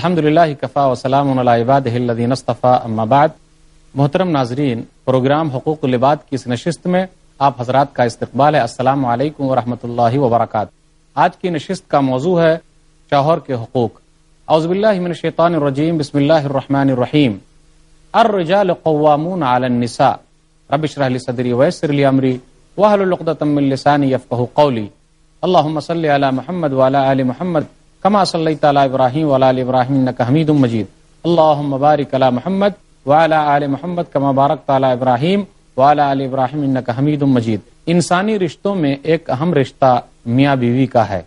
الحمد للہ کفا وسلام الباد نصطفیٰ اما بعد۔ محترم ناظرین، پروگرام حقوق العباد کی اس نشست میں آپ حضرات کا استقبال ہے۔ السلام علیکم ورحمۃ اللہ وبرکاتہ۔ آج کی نشست کا موضوع ہے شوہر کے حقوق۔ اعوذ باللہ من الشیطان الرجیم، بسم اللہ الرحمن الرحیم۔ الرجال قوامون علی النساء۔ رب اشرح لی صدری ویسر لی امری۔ واحلل عقدۃ من لسانی یفقهوا قولی۔ اللهم صل علی محمد وعلی آل محمد۔ کما صلی تعالی ابراہیم ولا ابراہیم حمید مجید. اللهم بارک علی محمد وعلى آل محمد کما بارک تعالی ابراہیم وعلى آل ابراہیم انک حمید مجید. انسانی رشتوں میں ایک اہم رشتہ میاں بیوی کا ہے.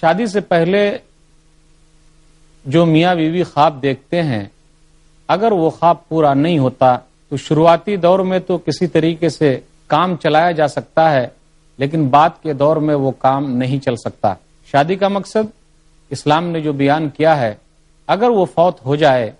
شادی سے پہلے جو میاں بیوی خواب دیکھتے ہیں، اگر وہ خواب پورا نہیں ہوتا، تو شروعاتی دور میں تو کسی طریقے سے کام چلایا جا سکتا ہے، لیکن بعد کے دور میں وہ کام نہیں چل سکتا۔ شادی کا مقصد اسلام نے جو بیان کیا ہے، اگر وہ فوت ہو جائے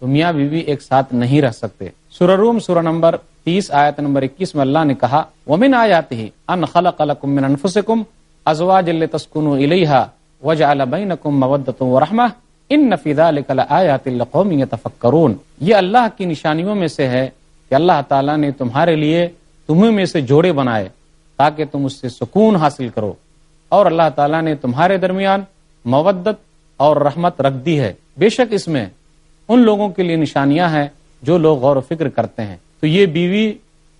تو میاں بیوی بی ایک ساتھ نہیں رہ سکتے۔ سورہ روم، سورہ نمبر تیس، آیت نمبر اکیس میں اللہ نے کہا، ومن آیات ہی ان خلق لکم من انفسکم ازواج اللي تسكنوا اليها وجعل بينكم موده ورحمه ان في ذلك لآيات لقوم يتفكرون۔ یہ اللہ کی نشانیوں میں سے ہے کہ اللہ تعالیٰ نے تمہارے لیے تمہیں میں سے جوڑے بنائے تاکہ تم اس سے سکون حاصل کرو۔ اور اللہ تعالیٰ نے تمہارے درمیان مودت اور رحمت رکھ دی ہے۔ بے شک اس میں ان لوگوں کے لیے نشانیاں ہیں جو لوگ غور و فکر کرتے ہیں۔ تو یہ بیوی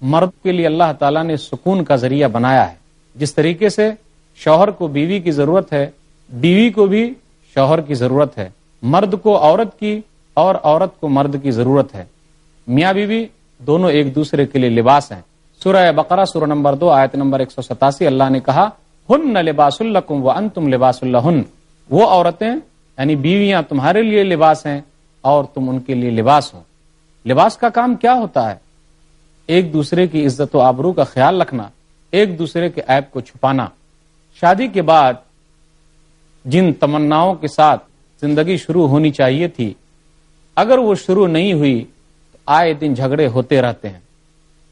مرد کے لیے اللہ تعالیٰ نے سکون کا ذریعہ بنایا ہے۔ جس طریقے سے شوہر کو بیوی کی ضرورت ہے، بیوی کو بھی شوہر کی ضرورت ہے۔ مرد کو عورت کی اور عورت کو مرد کی ضرورت ہے۔ میاں بیوی دونوں ایک دوسرے کے لیے لباس ہیں۔ سورہ بقرہ، سورہ نمبر دو، آیت نمبر ایک سو ستاسی، اللہ نے کہا، ہن لباس الکم و ان تم لباس اللہ وہ عورتیں یعنی بیویاں تمہارے لیے لباس ہیں اور تم ان کے لیے لباس ہو۔ لباس کا کام کیا ہوتا ہے؟ ایک دوسرے کی عزت و آبرو کا خیال رکھنا، ایک دوسرے کے عیب کو چھپانا۔ شادی کے بعد جن تمناؤں کے ساتھ زندگی شروع ہونی چاہیے تھی، اگر وہ شروع نہیں ہوئی تو آئے دن جھگڑے ہوتے رہتے ہیں۔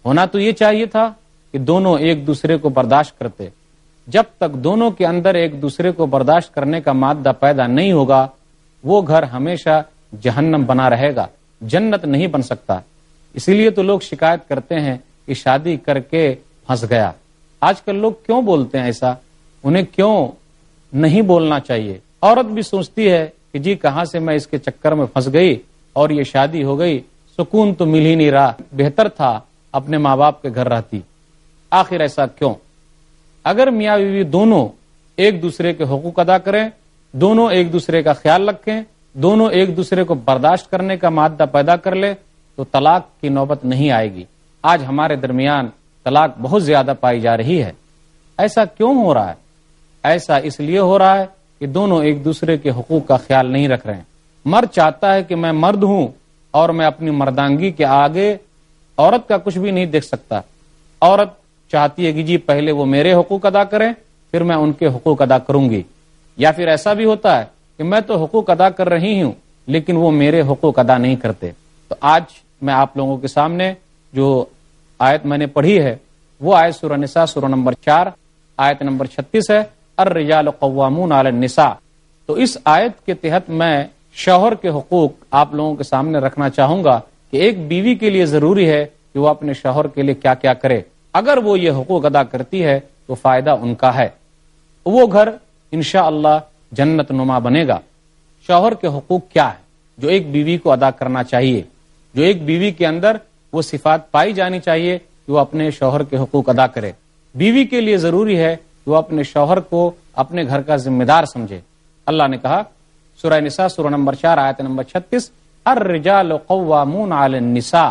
ہونا تو یہ چاہیے تھا کہ دونوں ایک دوسرے کو برداشت کرتے۔ جب تک دونوں کے اندر ایک دوسرے کو برداشت کرنے کا مادہ پیدا نہیں ہوگا، وہ گھر ہمیشہ جہنم بنا رہے گا، جنت نہیں بن سکتا۔ اسی لیے تو لوگ شکایت کرتے ہیں کہ شادی کر کے پھنس گیا۔ آج کل لوگ کیوں بولتے ہیں ایسا؟ انہیں کیوں نہیں بولنا چاہیے؟ عورت بھی سوچتی ہے کہ جی کہاں سے میں اس کے چکر میں پھنس گئی اور یہ شادی ہو گئی، سکون تو مل ہی نہیں رہا، بہتر تھا اپنے ماں باپ کے گھر رہتی۔ آخر ایسا کیوں؟ اگر میاں بیوی دونوں ایک دوسرے کے حقوق ادا کریں، دونوں ایک دوسرے کا خیال رکھیں، دونوں ایک دوسرے کو برداشت کرنے کا مادہ پیدا کر لے تو طلاق کی نوبت نہیں آئے گی۔ آج ہمارے درمیان طلاق بہت زیادہ پائی جا رہی ہے۔ ایسا کیوں ہو رہا ہے؟ ایسا اس لیے ہو رہا ہے کہ دونوں ایک دوسرے کے حقوق کا خیال نہیں رکھ رہے ہیں۔ مرد چاہتا ہے کہ میں مرد ہوں اور میں اپنی مردانگی کے آگے عورت کا کچھ بھی نہیں دیکھ سکتا۔ عورت چاہتی ہے کہ جی پہلے وہ میرے حقوق ادا کریں، پھر میں ان کے حقوق ادا کروں گی۔ یا پھر ایسا بھی ہوتا ہے کہ میں تو حقوق ادا کر رہی ہوں، لیکن وہ میرے حقوق ادا نہیں کرتے۔ تو آج میں آپ لوگوں کے سامنے جو آیت میں نے پڑھی ہے، وہ آیت سورہ نساء، سورہ نمبر چار، آیت نمبر چھتیس ہے، الرجال قوامون علی النساء۔ تو اس آیت کے تحت میں شوہر کے حقوق آپ لوگوں کے سامنے رکھنا چاہوں گا کہ ایک بیوی کے لیے ضروری ہے کہ وہ اپنے شوہر کے لیے کیا کیا کرے۔ اگر وہ یہ حقوق ادا کرتی ہے تو فائدہ ان کا ہے۔ وہ گھر انشاء اللہ جنت نما بنے گا۔ شوہر کے حقوق کیا ہے جو ایک بیوی کو ادا کرنا چاہیے۔ جو ایک بیوی کے اندر وہ صفات پائی جانی چاہیے کہ وہ اپنے شوہر کے حقوق ادا کرے۔ بیوی کے لیے ضروری ہے کہ وہ اپنے شوہر کو اپنے گھر کا ذمہ دار سمجھے۔ اللہ نے کہا، سورہ نساء، سورہ نمبر چار، آیت نمبر چھتیس، الرجال قوامون علی النساء،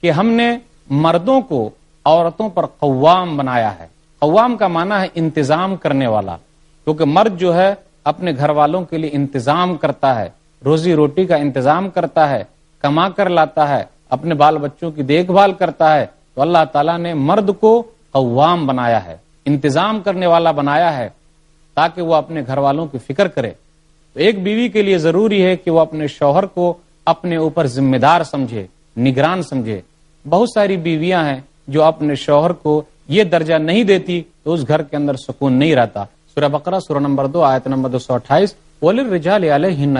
کہ ہم نے مردوں کو عورتوں پر قوام بنایا ہے۔ قوام کا معنی ہے انتظام کرنے والا۔ کیونکہ مرد جو ہے اپنے گھر والوں کے لیے انتظام کرتا ہے، روزی روٹی کا انتظام کرتا ہے، کما کر لاتا ہے، اپنے بال بچوں کی دیکھ بھال کرتا ہے۔ تو اللہ تعالیٰ نے مرد کو قوام بنایا ہے، انتظام کرنے والا بنایا ہے تاکہ وہ اپنے گھر والوں کی فکر کرے۔ تو ایک بیوی کے لیے ضروری ہے کہ وہ اپنے شوہر کو اپنے اوپر ذمہ دار سمجھے، نگران سمجھے۔ بہت ساری بیویاں ہیں جو اپنے شوہر کو یہ درجہ نہیں دیتی تو اس گھر کے اندر سکون نہیں رہتا۔ سورہ بقرہ، سورہ نمبر دو، آیت نمبر دو سو اٹھائیس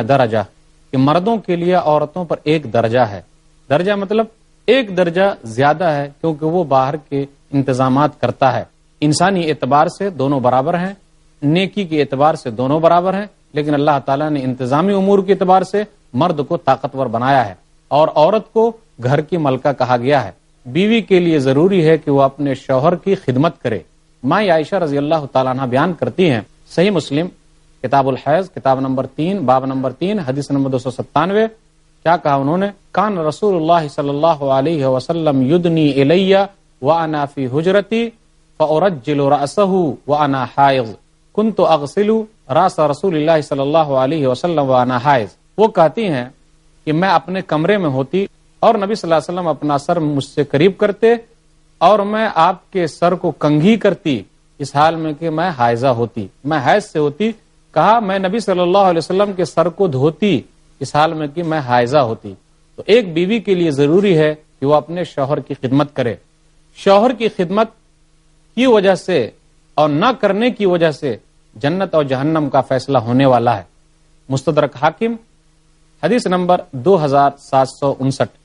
درجہ۔ کہ مردوں کے لیے عورتوں پر ایک درجہ ہے۔ درجہ مطلب ایک درجہ زیادہ ہے کیونکہ وہ باہر کے انتظامات کرتا ہے۔ انسانی اعتبار سے دونوں برابر ہیں، نیکی کے اعتبار سے دونوں برابر ہیں، لیکن اللہ تعالیٰ نے انتظامی امور کے اعتبار سے مرد کو طاقتور بنایا ہے۔ اور عورت کو گھر کی ملکہ کہا گیا ہے۔ بیوی کے لیے ضروری ہے کہ وہ اپنے شوہر کی خدمت کرے۔ ماں عائشہ رضی اللہ تعالیٰ عنہ بیان کرتی ہیں۔ صحیح مسلم، کتاب الحیض، کتاب نمبر تین، باب نمبر تین، حدیث نمبر دو سو ستانوے۔ کیا کہا انہوں نے؟ کان رسول اللہ صلی اللہ علیہ وسلم یدنی الیہ وانا فی حجرتی فارجل رأسه وانا حائض۔ کنت اغسل راس رسول اللہ صلی اللہ علیہ وسلم وانا حائض۔ وہ کہتی ہیں کہ میں اپنے کمرے میں ہوتی اور نبی صلی اللہ علیہ وسلم اپنا سر مجھ سے قریب کرتے اور میں آپ کے سر کو کنگھی کرتی اس حال میں کہ میں حائزہ ہوتی، میں حیض سے ہوتی، کہا میں نبی صلی اللہ علیہ وسلم کے سر کو دھوتی اس حال میں کہ میں حائزہ ہوتی۔ تو ایک بیوی کے لیے ضروری ہے کہ وہ اپنے شوہر کی خدمت کرے۔ شوہر کی خدمت کی وجہ سے اور نہ کرنے کی وجہ سے جنت اور جہنم کا فیصلہ ہونے والا ہے۔ مستدرک حاکم، حدیث نمبر دو ہزار سات سو انسٹھ۔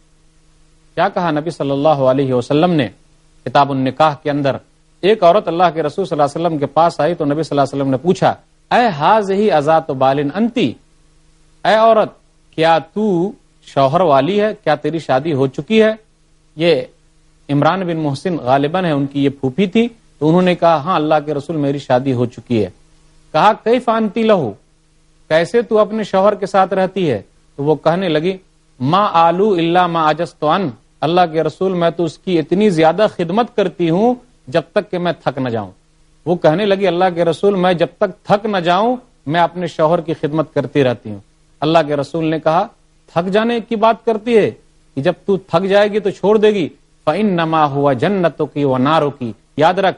کیا کہا نبی صلی اللہ علیہ وسلم نے؟ کتاب النکاح کے اندر ایک عورت اللہ کے رسول صلی اللہ علیہ وسلم کے پاس آئی تو نبی صلی اللہ علیہ وسلم نے پوچھا، اے حاض ہی آزاد بالن انتی، اے عورت، کیا تو شوہر والی ہے؟ کیا تیری شادی ہو چکی ہے؟ یہ عمران بن محسن غالباً ہے ان کی یہ پھوپھی تھی، تو انہوں نے کہا ہاں اللہ کے رسول میری شادی ہو چکی ہے۔ کہا کئی فانتی لہو؟ کیسے تو اپنے شوہر کے ساتھ رہتی ہے؟ تو وہ کہنے لگی ماں آلو اللہ ماں آجست ان اللہ کے رسول، میں تو اس کی اتنی زیادہ خدمت کرتی ہوں جب تک کہ میں تھک نہ جاؤں۔ وہ کہنے لگی، اللہ کے رسول، میں جب تک تھک نہ جاؤں، میں اپنے شوہر کی خدمت کرتی رہتی ہوں۔ اللہ کے رسول نے کہا، تھک جانے کی بات کرتی ہے کہ جب تو تھک جائے گی تو چھوڑ دے گی۔ فن نما ہوا جنتوں کی وہ نارو کی یاد رکھ،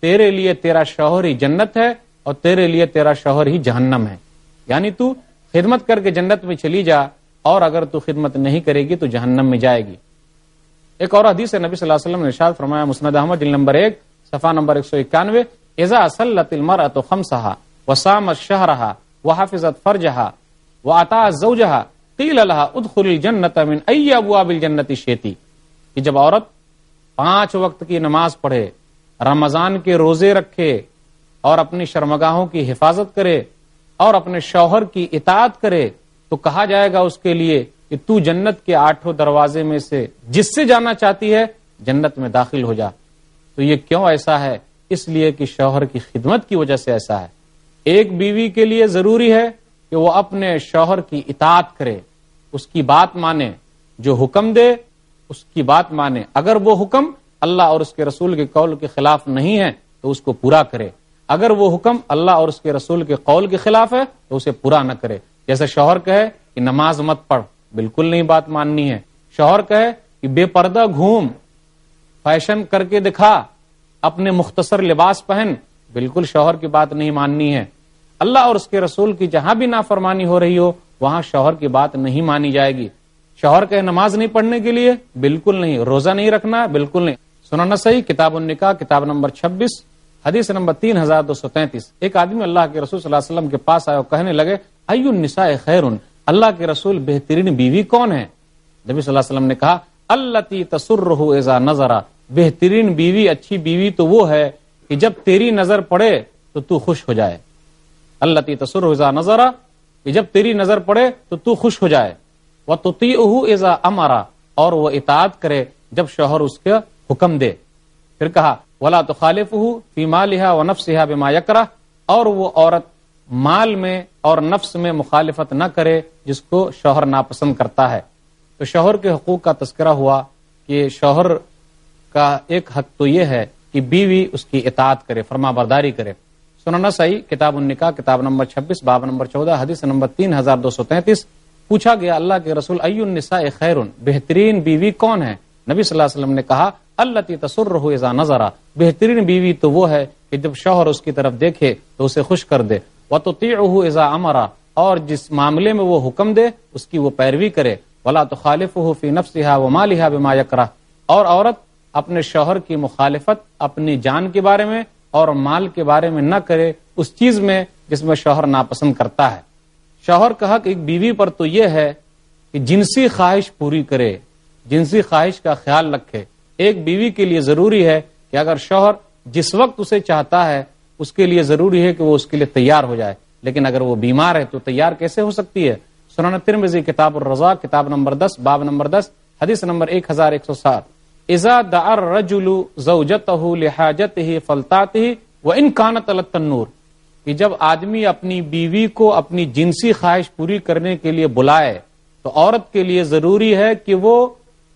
تیرے لیے تیرا شوہر ہی جنت ہے اور تیرے لیے تیرا شوہر ہی جہنم ہے۔ یعنی تو خدمت کر کے جنت میں چلی جا اور اگر تو خدمت نہیں کرے گی تو جہنم میں جائے گی۔ ایک اور حدیث ہے، نبی صلی اللہ علیہ وسلم نے ارشاد فرمایا، مسند احمد جل نمبر ایک، صفحہ نمبر ایک سو اکانوے ایزا اسلت المرأة خمسها وسامت شہرها وحافظت فرجها وعطاء زوجها قیل لها ادخل الجنت من ای ابواب الجنت شیتی کہ جب عورت پانچ وقت کی نماز پڑھے، رمضان کے روزے رکھے، اور اپنی شرمگاہوں کی حفاظت کرے، اور اپنے شوہر کی اطاعت کرے، تو کہا جائے گا اس کے لیے کہ تو جنت کے آٹھوں دروازے میں سے جس سے جانا چاہتی ہے، جنت میں داخل ہو جا۔ تو یہ کیوں ایسا ہے؟ اس لیے کہ شوہر کی خدمت کی وجہ سے ایسا ہے۔ ایک بیوی کے لیے ضروری ہے کہ وہ اپنے شوہر کی اطاعت کرے۔ اس کی بات مانے، جو حکم دے، اس کی بات مانے۔ اگر وہ حکم اللہ اور اس کے رسول کے قول کے خلاف نہیں ہے، تو اس کو پورا کرے۔ اگر وہ حکم اللہ اور اس کے رسول کے قول کے خلاف ہے، تو اسے پورا نہ کرے۔ جیسے شوہر کہے کہ نماز مت پڑھ۔ بالکل نہیں بات ماننی ہے۔ شوہر کہے کہ بے پردہ گھوم، فیشن کر کے دکھا، اپنے مختصر لباس پہن۔ بالکل شوہر کی بات نہیں ماننی ہے۔ اللہ اور اس کے رسول کی جہاں بھی نافرمانی ہو رہی ہو، وہاں شوہر کی بات نہیں مانی جائے گی۔ شوہر کہے نماز نہیں پڑھنے کے لیے؟ بالکل نہیں۔ روزہ نہیں رکھنا؟ بالکل نہیں۔ سننا صحیح کتاب النکاح، کتاب نمبر چھبیس، حدیث نمبر تین ہزار دو سو تینتیس۔ ایک آدمی اللہ کے رسول صلی اللہ علیہ وسلم کے پاس آئے اور کہنے لگے النساء خیر؟ اللہ کے رسول بہترین بیوی کون ہے؟ نبی صلی اللہ علیہ وسلم نے کہا اللہ تصر ایزا نظرا. بہترین بیوی، اچھی بیوی تو وہ ہے کہ جب تیری نظر پڑے تو تو خوش ہو جائے۔ اللہ تصر ایزا نظرا، کہ جب تیری نظر پڑے تو تو خوش ہو جائے۔ وہ تو تی ایزا امارا اور وہ اطاعت کرے جب شوہر اس کا حکم دے۔ پھر کہا، ولا تو خالف ہوں فیما لہا و نفس بما یکرا اور وہ عورت مال میں اور نفس میں مخالفت نہ کرے جس کو شوہر ناپسند کرتا ہے۔ تو شوہر کے حقوق کا تذکرہ ہوا کہ شوہر کا ایک حق تو یہ ہے کہ بیوی اس کی اطاعت کرے، فرما برداری کرے۔ سننا صحیح کتاب النکاح، کتاب نمبر چھبیس، باب نمبر چودہ، حدیث نمبر تین ہزار دو سو تینتیس۔ پوچھا گیا، اللہ کے رسول النساء خیر بہترین بیوی کون ہے؟ نبی صلی اللہ علیہ وسلم نے کہا اللہ تصر ہو نظرا۔ بہترین بیوی تو وہ ہے کہ جب شوہر اس کی طرف دیکھے تو اسے خوش کر دے۔ وہ تو ازا امرا اور جس معاملے میں وہ حکم دے، اس کی وہ پیروی کرے۔ ولا تو خالف ہو فی نفس و مالحا بما یکرا اور عورت اپنے شوہر کی مخالفت، اپنی جان کے بارے میں اور مال کے بارے میں نہ کرے۔ اس چیز میں جس میں شوہر ناپسند کرتا ہے۔ شوہر کا حق ایک بیوی پر تو یہ ہے کہ جنسی خواہش پوری کرے، جنسی خواہش کا خیال رکھے۔ ایک بیوی کے لیے ضروری ہے کہ اگر شوہر جس وقت اسے چاہتا ہے اس کے لیے ضروری ہے کہ وہ اس کے لیے تیار ہو جائے۔ لیکن اگر وہ بیمار ہے تو تیار کیسے ہو سکتی ہے؟ سنانا ترمزی کتاب الرضا کتاب نمبر دس، باب نمبر دس، حدیث نمبر ایک ہزار ایک سو سات۔ ازا دار رجلو زوجت لحاجت ہی فلطات ہی وہ انکانت التنور، کہ جب آدمی اپنی بیوی کو اپنی جنسی خواہش پوری کرنے کے لیے بلائے، تو عورت کے لیے ضروری ہے کہ وہ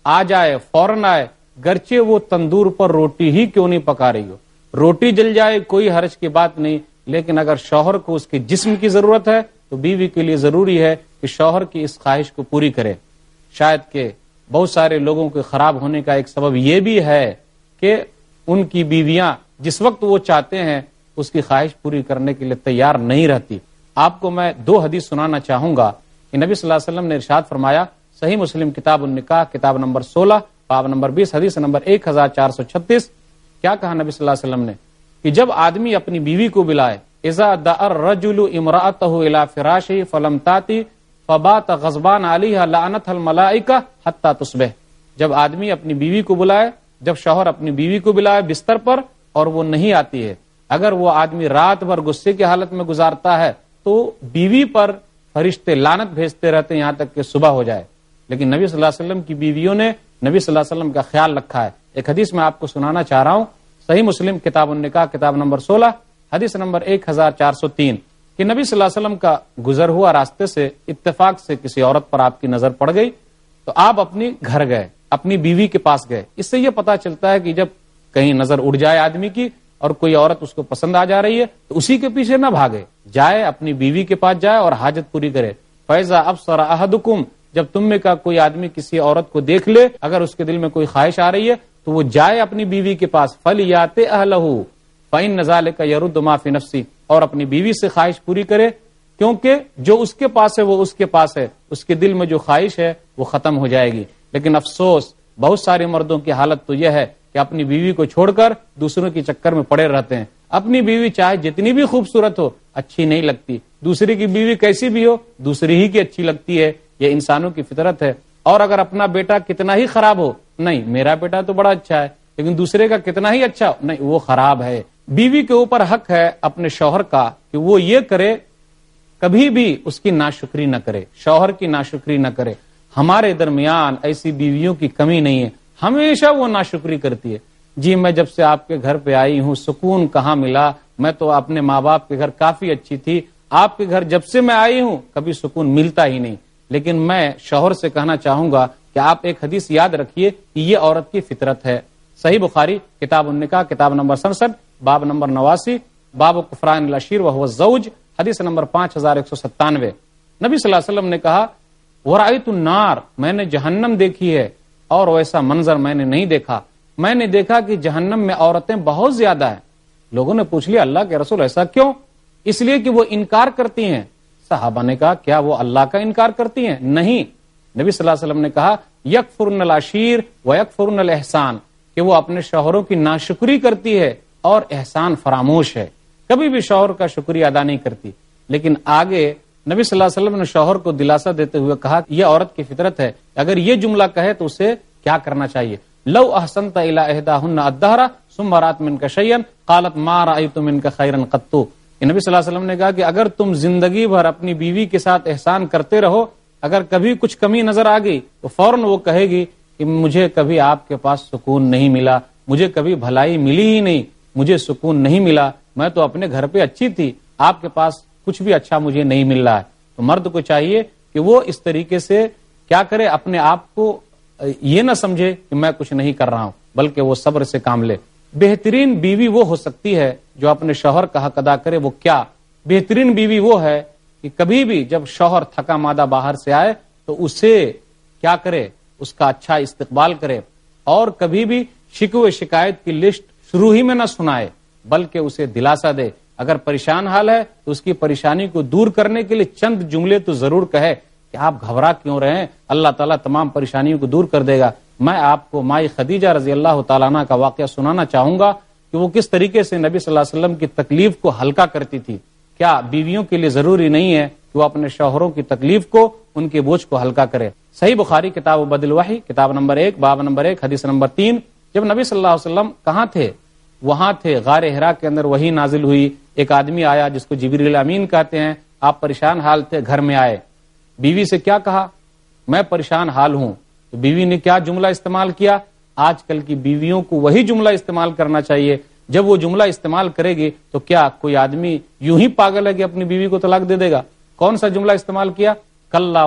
آ جائے، فوراً آئے، گرچہ وہ تندور پر روٹی ہی کیوں نہیں پکا رہی ہو۔ روٹی جل جائے، کوئی حرج کی بات نہیں، لیکن اگر شوہر کو اس کے جسم کی ضرورت ہے، تو بیوی کے لیے ضروری ہے کہ شوہر کی اس خواہش کو پوری کرے۔ شاید کہ بہت سارے لوگوں کے خراب ہونے کا ایک سبب یہ بھی ہے کہ ان کی بیویاں جس وقت وہ چاہتے ہیں، اس کی خواہش پوری کرنے کے لیے تیار نہیں رہتی۔ آپ کو میں دو حدیث سنانا چاہوں گا کہ نبی صلی اللہ علیہ وسلم نے ارشاد فرمایا، صحیح مسلم کتاب النکاح، کتاب نمبر سولہ، باب نمبر بیس، حدیث نمبر ایک ہزار چار سو چھتیس کیا کہا نبی صلی اللہ علیہ وسلم نے کہ جب آدمی اپنی بیوی کو بلائے ازا رجول امراط فراشی فلم تاتی فبات غزبان علی لعنت الملائکہ حتی تصبح. جب آدمی اپنی بیوی کو بلائے، جب شوہر اپنی بیوی کو بلائے بستر پر اور وہ نہیں آتی ہے، اگر وہ آدمی رات بھر غصے کی حالت میں گزارتا ہے تو بیوی پر فرشتے لانت بھیجتے رہتے ہیں یہاں تک کہ صبح ہو جائے۔ لیکن نبی صلی اللہ علیہ وسلم کی بیویوں نے نبی صلی اللہ علیہ وسلم کا خیال رکھا ہے ایک حدیث میں آپ کو سنانا چاہ رہا ہوں۔ صحیح مسلم کتاب النکاح، کتاب نمبر سولہ، حدیث نمبر ایک ہزار چار سو تین۔ کہ نبی صلی اللہ علیہ وسلم کا گزر ہوا راستے سے، اتفاق سے کسی عورت پر آپ کی نظر پڑ گئی، تو آپ اپنی گھر گئے، اپنی بیوی کے پاس گئے۔ اس سے یہ پتا چلتا ہے کہ جب کہیں نظر اڑ جائے آدمی کی اور کوئی عورت اس کو پسند آ جا رہی ہے، تو اسی کے پیچھے نہ بھاگے۔ جائے، اپنی بیوی کے پاس جائے اور حاجت پوری کرے۔ فیضا اب سرا جب تم میں کا کوئی آدمی کسی عورت کو دیکھ لے، اگر اس کے دل میں کوئی خواہش آ رہی ہے تو وہ جائے اپنی بیوی کے پاس فل یاتے اہل نظال کا یرد معافی نفسی اور اپنی بیوی سے خواہش پوری کرے، کیونکہ جو اس کے پاس ہے، وہ اس کے پاس ہے۔ اس کے دل میں جو خواہش ہے، وہ ختم ہو جائے گی۔ لیکن افسوس، بہت سارے مردوں کی حالت تو یہ ہے کہ اپنی بیوی کو چھوڑ کر دوسروں کے چکر میں پڑے رہتے ہیں۔ اپنی بیوی چاہے جتنی بھی خوبصورت ہو، اچھی نہیں لگتی۔ دوسری کی بیوی کیسی بھی ہو، دوسری ہی کی اچھی لگتی ہے۔ یہ انسانوں کی فطرت ہے۔ اور اگر اپنا بیٹا کتنا ہی خراب ہو، نہیں، میرا بیٹا تو بڑا اچھا ہے، لیکن دوسرے کا کتنا ہی اچھا نہیں، وہ خراب ہے۔ بیوی کے اوپر حق ہے اپنے شوہر کا کہ وہ یہ کرے، کبھی بھی اس کی ناشکری نہ کرے، شوہر کی ناشکری نہ کرے۔ ہمارے درمیان ایسی بیویوں کی کمی نہیں ہے، ہمیشہ وہ ناشکری کرتی ہے۔ جی میں جب سے آپ کے گھر پہ آئی ہوں، سکون کہاں ملا؟ میں تو اپنے ماں باپ کے گھر کافی اچھی تھی۔ آپ کے گھر جب سے میں آئی ہوں، کبھی سکون ملتا ہی نہیں۔ لیکن میں شوہر سے کہنا چاہوں گا کہ آپ ایک حدیث یاد رکھیے کہ یہ عورت کی فطرت ہے۔ صحیح بخاری، کتاب النکا کتاب نمبر سڑسٹھ، باب نمبر نواسی، باب قفران الشیر و زوج حدیث نمبر پانچ ہزار ایک سو ستانوے۔ نبی صلی اللہ علیہ وسلم نے کہا وہ النار، میں نے جہنم دیکھی ہے، اور ویسا منظر میں نے نہیں دیکھا۔ میں نے دیکھا کہ جہنم میں عورتیں بہت زیادہ ہیں۔ لوگوں نے پوچھ لیا، اللہ کے رسول ایسا کیوں؟ اس لیے کہ وہ انکار کرتی ہیں۔ صحابہ نے کہا، کیا وہ اللہ کا انکار کرتی ہیں؟ نہیں۔ نبی صلی اللہ علیہ وسلم نے کہا یک فرن العشیر و یک فرن الحسان کہ وہ اپنے شوہروں کی ناشکری کرتی ہے اور احسان فراموش ہے۔ کبھی بھی شوہر کا شکریہ ادا نہیں کرتی۔ لیکن آگے نبی صلی اللہ علیہ وسلم نے شوہر کو دلاسا دیتے ہوئے کہا کہ یہ عورت کی فطرت ہے۔ اگر یہ جملہ کہے تو اسے کیا کرنا چاہیے؟ لو احسنت احدا ہن ادہرا سم رات من کا شیئن، قالت مارا تم ان کا خیرن قطو نبی صلی اللہ علیہ وسلم نے کہا کہ اگر تم زندگی بھر اپنی بیوی کے ساتھ احسان کرتے رہو، اگر کبھی کچھ کمی نظر آ گئی، تو فوراً وہ کہے گی کہ مجھے کبھی آپ کے پاس سکون نہیں ملا، مجھے کبھی بھلائی ملی ہی نہیں، مجھے سکون نہیں ملا، میں تو اپنے گھر پہ اچھی تھی، آپ کے پاس کچھ بھی اچھا مجھے نہیں مل رہا ہے۔ تو مرد کو چاہیے کہ وہ اس طریقے سے کیا کرے، اپنے آپ کو یہ نہ سمجھے کہ میں کچھ نہیں کر رہا ہوں، بلکہ وہ صبر سے کام لے۔ بہترین بیوی وہ ہو سکتی ہے جو اپنے شوہر کا حق ادا کرے، وہ کیا؟ بہترین بیوی وہ ہے کہ کبھی بھی جب شوہر تھکا مادہ باہر سے آئے تو اسے کیا کرے؟ اس کا اچھا استقبال کرے اور کبھی بھی شکو شکایت کی لسٹ شروع ہی میں نہ سنائے، بلکہ اسے دلاسا دے۔ اگر پریشان حال ہے تو اس کی پریشانی کو دور کرنے کے لیے چند جملے تو ضرور کہے کہ آپ گھبرا کیوں رہے ہیں؟ اللہ تعالیٰ تمام پریشانیوں کو دور کر دے گا۔ میں آپ کو مائی خدیجہ رضی اللہ تعالیٰ کا واقعہ سنانا چاہوں گا کہ وہ کس طریقے سے نبی صلی اللہ علیہ وسلم کی تکلیف کو ہلکا کرتی تھی۔ کیا بیویوں کے لیے ضروری نہیں ہے کہ وہ اپنے شوہروں کی تکلیف کو، ان کے بوجھ کو ہلکا کرے۔ صحیح بخاری کتاب و بدل وحی کتاب نمبر ایک، باب نمبر ایک، حدیث نمبر تین۔ جب نبی صلی اللہ علیہ وسلم کہاں تھے؟ وہاں تھے، غار ہرا کے اندر وہی نازل ہوئی۔ ایک آدمی آیا جس کو جبیر الامین کہتے ہیں۔ آپ پریشان حال تھے، گھر میں آئے۔ بیوی سے کیا کہا؟ میں پریشان حال ہوں۔ تو بیوی نے کیا جملہ استعمال کیا؟ آج کل کی بیویوں کو وہی جملہ استعمال کرنا چاہیے۔ جب وہ جملہ استعمال کرے گی تو کیا کوئی آدمی یوں ہی پاگل ہے کہ اپنی بیوی کو طلاق دے دے گا؟ کون سا جملہ استعمال کیا؟ کل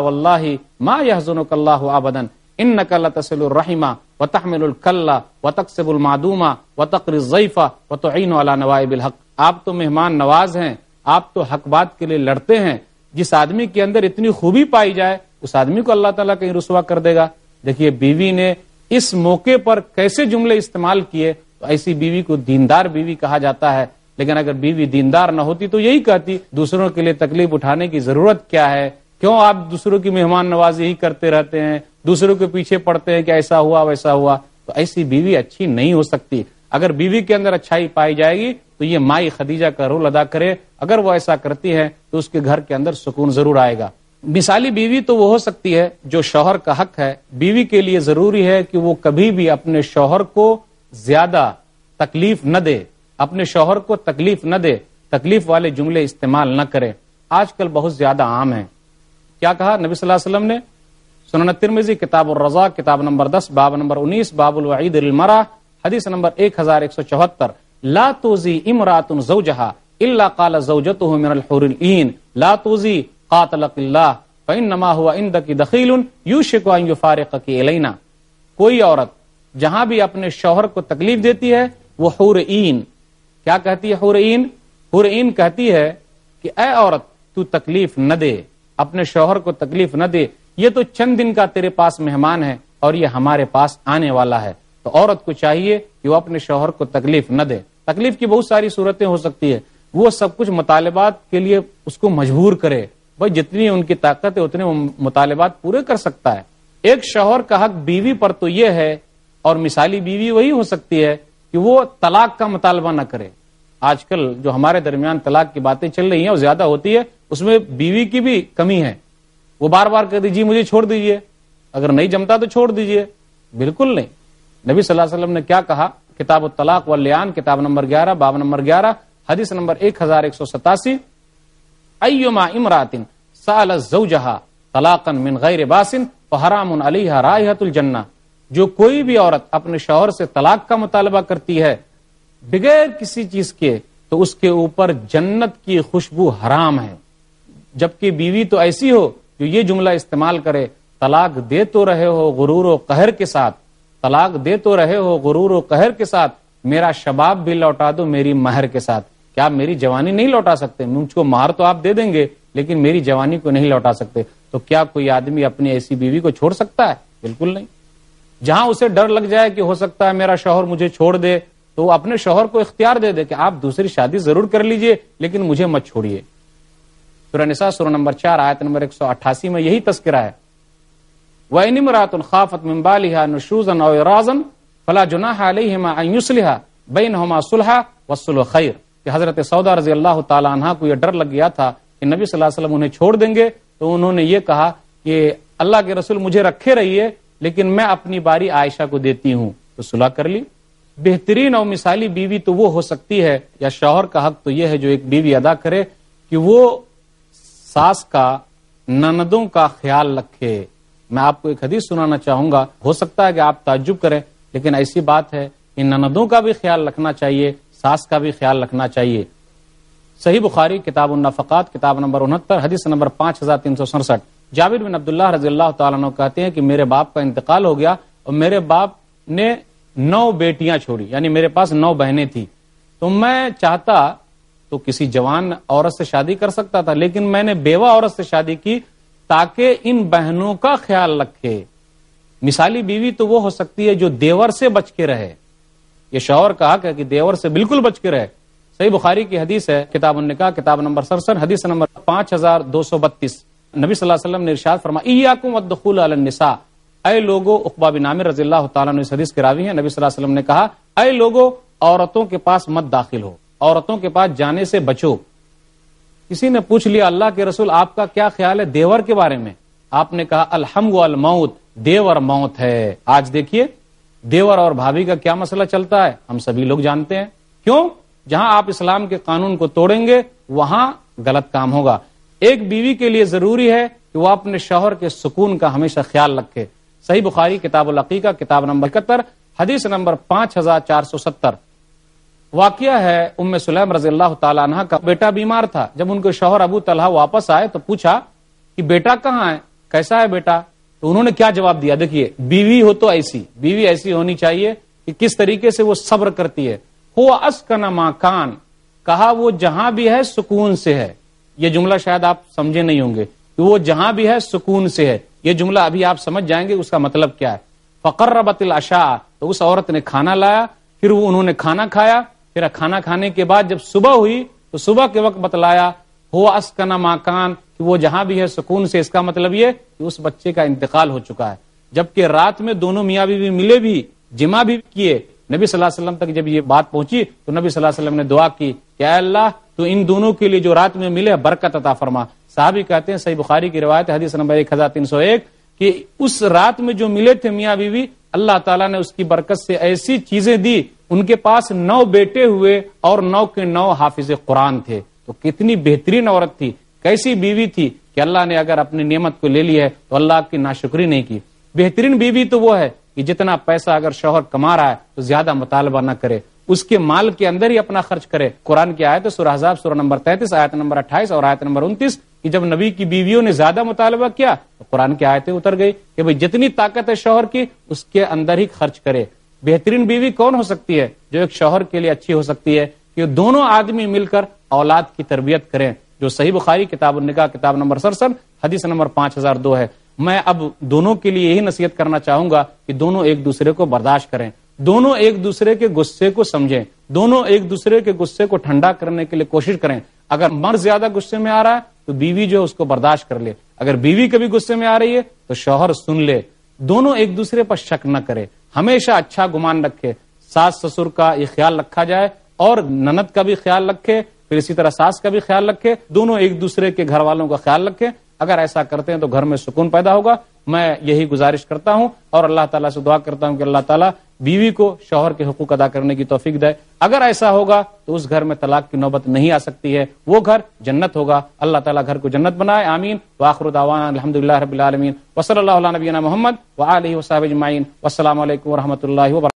ما یحزن کلّہ آبدن ان نقل تسل الرحمہ و تحمل الکلّہ و تقسب المعدوما و تقر ضیفہ و توعین والا نوائب الحق۔ آپ تو مہمان نواز ہیں، آپ تو حق بات کے لیے لڑتے ہیں۔ جس آدمی کے اندر اتنی خوبی پائی جائے، اس آدمی کو اللہ تعالیٰ کہیں رسوا کر دے گا۔ دیکھیے، بیوی نے اس موقع پر کیسے جملے استعمال کیے؟ تو ایسی بیوی کو دیندار بیوی کہا جاتا ہے۔ لیکن اگر بیوی دیندار نہ ہوتی تو یہی کہتی، دوسروں کے لیے تکلیف اٹھانے کی ضرورت کیا ہے؟ کیوں آپ دوسروں کی مہمان نوازی ہی کرتے رہتے ہیں؟ دوسروں کے پیچھے پڑتے ہیں کہ ایسا ہوا، ویسا ہوا۔ تو ایسی بیوی اچھی نہیں ہو سکتی۔ اگر بیوی کے اندر اچھائی پائی جائے گی تو یہ مائی خدیجہ کا رول ادا کرے۔ اگر وہ ایسا کرتی ہے تو اس کے گھر کے اندر سکون ضرور آئے گا۔ مثالی بیوی تو وہ ہو سکتی ہے جو شوہر کا حق ہے۔ بیوی کے لیے ضروری ہے کہ وہ کبھی بھی اپنے شوہر کو زیادہ تکلیف نہ دے۔ اپنے شوہر کو تکلیف نہ دے۔ تکلیف والے جملے استعمال نہ کرے۔ آج کل بہت زیادہ عام ہیں۔ کیا کہا نبی صلی اللہ علیہ وسلم نے؟ سنن ترمیزی کتاب الرضا کتاب نمبر دس، باب نمبر انیس، باب الوعید المرا حدیث نمبر ایک ہزار ایک سو چوہتر۔ لا توزی امرات زوجہا الا قال زوجته من الحور الین لا توزی قاتلق اللہ فانما هو عندك دخیل یوشک ان یفارقك الینا کوئی عورت جہاں بھی اپنے شوہر کو تکلیف دیتی ہے، وہ حور این کیا کہتی ہے حور این حور این کہتی ہے کہ اے عورت، تو تکلیف نہ دے، اپنے شوہر کو تکلیف نہ دے۔ یہ تو چند دن کا تیرے پاس مہمان ہے اور یہ ہمارے پاس آنے والا ہے۔ تو عورت کو چاہیے کہ وہ اپنے شوہر کو تکلیف نہ دے۔ تکلیف کی بہت ساری صورتیں ہو سکتی ہے وہ سب کچھ مطالبات کے لیے اس کو مجبور کرے۔ بھائی جتنی ان کی طاقت ہے، اتنے مطالبات پورے کر سکتا ہے۔ ایک شوہر کا حق بیوی پر تو یہ ہے، اور مثالی بیوی وہی ہو سکتی ہے کہ وہ طلاق کا مطالبہ نہ کرے۔ آج کل جو ہمارے درمیان طلاق کی باتیں چل رہی ہیں وہ زیادہ ہوتی ہے، اس میں بیوی کی بھی کمی ہے۔ وہ بار بار کہہ دیجیے مجھے چھوڑ دیجیے اگر نہیں جمتا تو چھوڑ دیجیے بالکل نہیں۔ نبی صلی اللہ علیہ وسلم نے کیا کہا؟ کتاب الطلاق واللیان، کتاب نمبر گیارہ، باب نمبر گیارہ، حدیث نمبر ایک ہزار ایک سو ستاسی۔ ایما امراتن سال زوجہا طلاقا من غیر باسن فحرام علیہ رائحت الجنہ جو کوئی بھی عورت اپنے شوہر سے طلاق کا مطالبہ کرتی ہے بغیر کسی چیز کے، تو اس کے اوپر جنت کی خوشبو حرام ہے۔ جبکہ بیوی تو ایسی ہو جو یہ جملہ استعمال کرے، طلاق دے تو رہے ہو غرور و قہر کے ساتھ۔ طلاق دے تو رہے ہو غرور و قہر کے ساتھ۔ میرا شباب بھی لوٹا دو میری مہر کے ساتھ۔ کیا آپ میری جوانی نہیں لوٹا سکتے، مجھ کو مہر تو آپ دے دیں گے، لیکن میری جوانی کو نہیں لوٹا سکتے۔ تو کیا کوئی آدمی اپنی ایسی بیوی کو چھوڑ سکتا ہے؟ بالکل نہیں۔ جہاں اسے ڈر لگ جائے کہ ہو سکتا ہے میرا شوہر مجھے چھوڑ دے، تو وہ اپنے شوہر کو اختیار دے دے کہ آپ دوسری شادی ضرور کر لیجیے، لیکن مجھے مت چھوڑیے۔ سورہ نساء، سورہ نمبر چار، آیت نمبر ایک سو اٹھاسی میں یہی تذکرہ ہے۔ وَإِنِ مُرَاتٌ خَافَتْ مِن بَالِهَا نُشُوزًا أَوْ إِرَازًا فَلَا جُنَاحَ عَلَيْهِمَا أَن يُصْلِحَ بَيْنَهُمَا صُلْحًا وَالصُّلْحُ خَيْرٌ۔ کہ حضرت سودا رضی اللہ تعالی عنہ کو یہ ڈر لگ گیا تھا کہ نبی صلی اللہ علیہ وسلم انہیں چھوڑ دیں گے تو انہوں نے یہ کہا کہ اللہ کے رسول مجھے رکھے رہیے، لیکن میں اپنی باری عائشہ کو دیتی ہوں۔ تو صلح کر لی۔ بہترین اور مثالی بیوی تو وہ ہو سکتی ہے۔ یا شوہر کا حق تو یہ ہے جو ایک بیوی ادا کرے کہ وہ ساس کا، نندوں کا خیال رکھے۔ میں آپ کو ایک حدیث سنانا چاہوں گا۔ ہو سکتا ہے کہ آپ تعجب کریں، لیکن ایسی بات ہے کہ نندوں کا بھی خیال رکھنا چاہیے۔ ساس کا بھی خیال رکھنا چاہیے۔ صحیح بخاری کتاب النفقات، کتاب نمبر انہتر، حدیث نمبر پانچ ہزار تین سو سڑسٹھ۔ جاوید بن عبداللہ رضی اللہ تعالیٰ عنہ کہتے ہیں کہ میرے باپ کا انتقال ہو گیا اور میرے باپ نے نو بیٹیاں چھوڑی یعنی میرے پاس نو بہنیں تھیں۔ تو میں چاہتا تو کسی جوان عورت سے شادی کر سکتا تھا، لیکن میں نے بیوہ عورت سے شادی کی تاکہ ان بہنوں کا خیال رکھے۔ مثالی بیوی تو وہ ہو سکتی ہے جو دیور سے بچ کے رہے۔ یہ شوہر کا حق ہے کہ دیور سے بالکل بچ کے رہے۔ صحیح بخاری کی حدیث ہے، کتاب النکاح، کتاب نمبر سرسر حدیث نمبر پانچ ہزار دو سو بتیس۔ نبی صلی اللہ علیہ وسلم نے ارشاد فرما الدخول علی النساء اے لوگو، اقبا بن عامر رضی اللہ تعالیٰ نے اس حدیث کے راوی ہیں۔ نبی صلی اللہ علیہ وسلم نے کہا، اے لوگو، عورتوں کے پاس مت داخل ہو۔ عورتوں کے پاس جانے سے بچو۔ کسی نے پوچھ لیا، اللہ کے رسول، آپ کا کیا خیال ہے دیور کے بارے میں؟ آپ نے کہا الحم الموت دیور موت ہے۔ آج دیکھیے دیور اور بھابھی کا کیا مسئلہ چلتا ہے؟ ہم سبھی لوگ جانتے ہیں۔ کیوں؟ جہاں آپ اسلام کے قانون کو توڑیں گے، وہاں غلط کام ہوگا۔ ایک بیوی کے لیے ضروری ہے کہ وہ اپنے شوہر کے سکون کا ہمیشہ خیال رکھے۔ صحیح بخاری کتاب العقیقہ، کتاب نمبر اکہتر، حدیث نمبر پانچ ہزار چار سو ستر۔ واقعہ ہے، ام سلیم رضی اللہ تعالیٰ عنہ کا بیٹا بیمار تھا۔ جب ان کے شوہر ابو طلحہ واپس آئے تو پوچھا کہ بیٹا کہاں ہے؟ کیسا ہے بیٹا؟ تو انہوں نے کیا جواب دیا؟ دیکھیے، بیوی ہو تو ایسی، بیوی ایسی ہونی چاہیے کہ کس طریقے سے وہ صبر کرتی ہے۔ ہو اس کا کان، کہا وہ جہاں بھی ہے سکون سے ہے۔ یہ جملہ شاید آپ سمجھے نہیں ہوں گے کہ وہ جہاں بھی ہے سکون سے ہے۔ یہ جملہ ابھی آپ سمجھ جائیں گے اس کا مطلب کیا ہے۔ فقر ربت الشا تو اس عورت نے کھانا لایا، پھر وہ انہوں نے کھانا کھایا۔ پھر کھانا کھانے کے بعد جب صبح ہوئی، تو صبح کے وقت بتلایا ہو اسکنا ماکان کہ وہ جہاں بھی ہے سکون سے اس کا مطلب یہ کہ اس بچے کا انتقال ہو چکا ہے۔ جبکہ رات میں دونوں میاں بھی ملے بھی، جمع بھی کیے، نبی صلی اللہ علیہ وسلم تک جب یہ بات پہنچی تو نبی صلی اللہ علیہ وسلم نے دعا کی کہ اے اللہ، تو ان دونوں کے لیے جو رات میں ملے برکت عطا فرما۔ صحابی کہتے ہیں، صحیح بخاری کی روایت حدیث نمبر ایک ہزار تین سو ایک، کہ اس رات میں جو ملے تھے میاں بیوی، اللہ تعالیٰ نے اس کی برکت سے ایسی چیزیں دی۔ ان کے پاس نو بیٹے ہوئے اور نو کے نو حافظ قرآن تھے۔ تو کتنی بہترین عورت تھی۔ کیسی بیوی تھی کہ اللہ نے اگر اپنی نعمت کو لے لی ہے تو اللہ کی ناشکری نہیں کی۔ بہترین بیوی تو وہ ہے کہ جتنا پیسہ اگر شوہر کما رہا ہے تو زیادہ مطالبہ نہ کرے۔ اس کے مال کے اندر ہی اپنا خرچ کرے۔ قرآن کی آیت سورہ حضاب سورہ نمبر تینتیس، آیت نمبر اٹھائیس اور آیت نمبر انتیس کہ جب نبی کی بیویوں نے زیادہ مطالبہ کیا تو قرآن کی آیتیں اتر گئی کہ بھائی جتنی طاقت ہے شوہر کی اس کے اندر ہی خرچ کرے۔ بہترین بیوی کون ہو سکتی ہے جو ایک شوہر کے لیے اچھی ہو سکتی ہے کہ دونوں آدمی مل کر اولاد کی تربیت کریں۔ جو صحیح بخاری کتاب النکاح، کتاب نمبر سرسن حدیث نمبر پانچ ہزار دو ہے۔ میں اب دونوں کے لیے یہی نصیحت کرنا چاہوں گا کہ دونوں ایک دوسرے کو برداشت کریں۔ دونوں ایک دوسرے کے غصے کو سمجھیں۔ دونوں ایک دوسرے کے غصے کو ٹھنڈا کرنے کے لیے کوشش کریں۔ اگر مرد زیادہ غصے میں آ رہا ہے تو بیوی جو ہے اس کو برداشت کر لے۔ اگر بیوی کبھی غصے میں آ رہی ہے تو شوہر سن لے۔ دونوں ایک دوسرے پر شک نہ کرے۔ ہمیشہ اچھا گمان رکھے۔ ساس سسر کا یہ خیال رکھا جائے اور ننت کا بھی خیال رکھے۔ پھر اسی طرح ساس کا بھی خیال رکھے، دونوں ایک دوسرے کے گھر والوں کا خیال رکھے۔ اگر ایسا کرتے ہیں تو گھر میں سکون پیدا ہوگا۔ میں یہی گزارش کرتا ہوں اور اللہ تعالیٰ سے دعا کرتا ہوں کہ اللہ تعالیٰ بیوی کو شوہر کے حقوق ادا کرنے کی توفیق دے۔ اگر ایسا ہوگا تو اس گھر میں طلاق کی نوبت نہیں آ سکتی ہے۔ وہ گھر جنت ہوگا۔ اللہ تعالیٰ گھر کو جنت بنائے۔ آمین۔ واخر دعوان الحمد رب العالمین۔ وصلی اللہ علیہ نبینا محمد و علیہ وصحب اجمعین۔ والسلام علیکم و اللہ وبرکاتہ۔